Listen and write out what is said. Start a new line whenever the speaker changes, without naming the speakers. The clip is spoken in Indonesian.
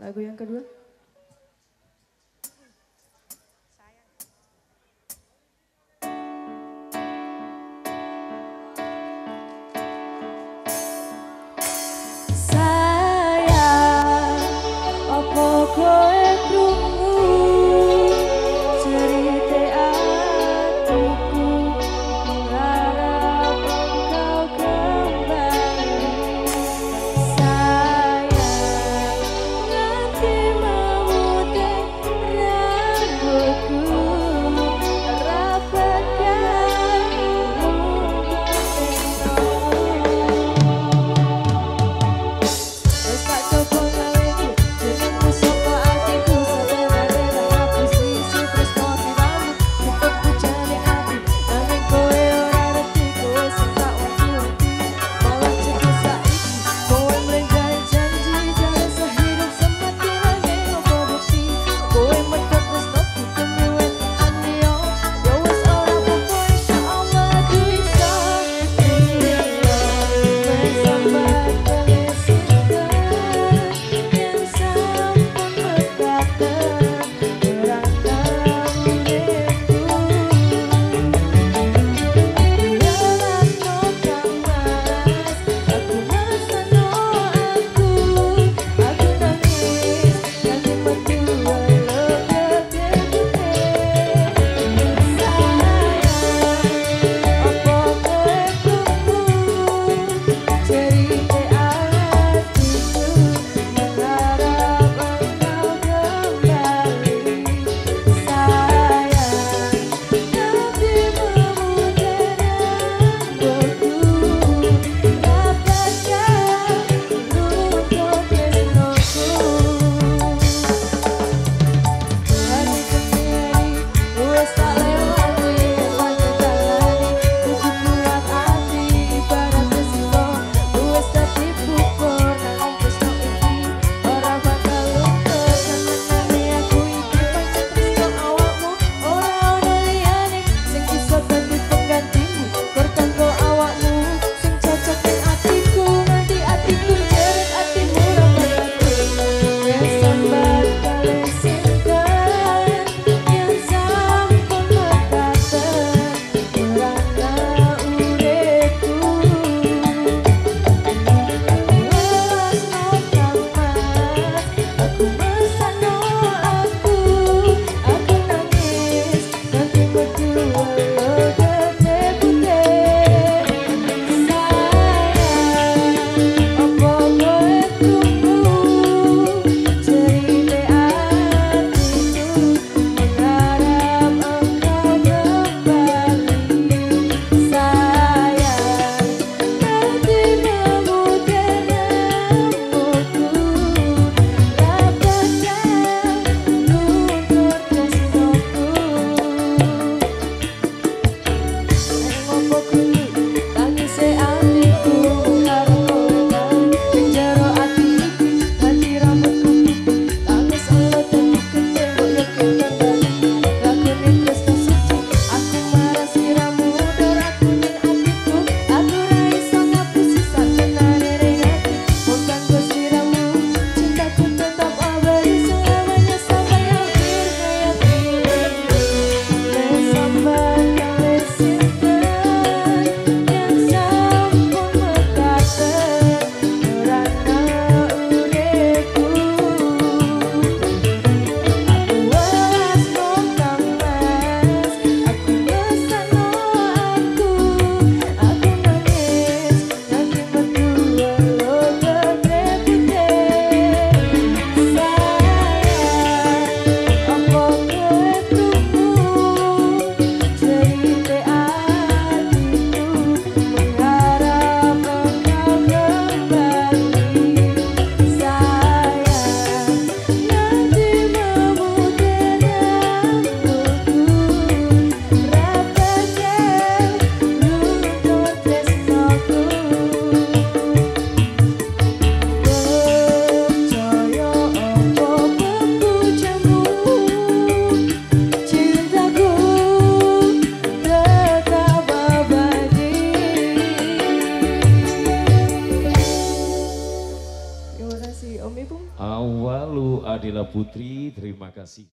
Lagu yang kedua.
Adila Putri, terima kasih.